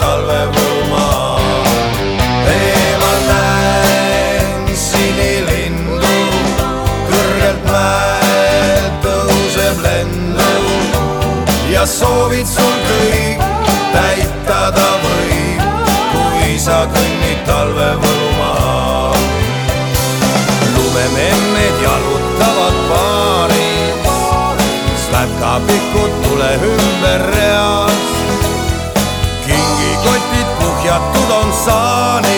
talvevõlma. eemal näen sinilindu, kõrgelt mäelt tõuseb lendu ja soovid sul kõik täitada võib, kui sa kõnnid talvevõlma. lumememmed jalutavad paaris, slätkapikud tule ümber reas kingikotid kuhjatud on saani,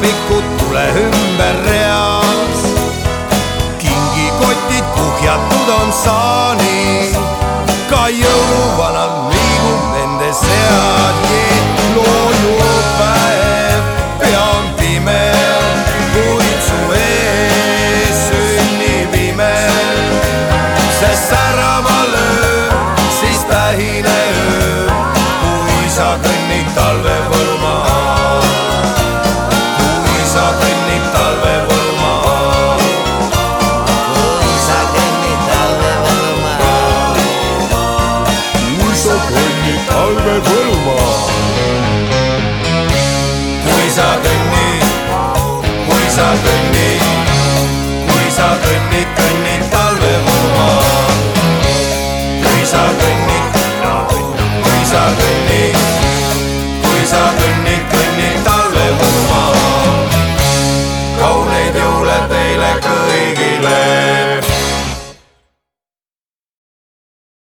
säkapikud tule ümber reas. kingikotid kuhjatud on saani, ka jõuluvanal liigub nende sead. loojub päev, pea on pime, kuid su ees sünnib ime sest särama lööb siis tähine öö, kui sa kõnnid talve Võrumaal. Kõnnid talve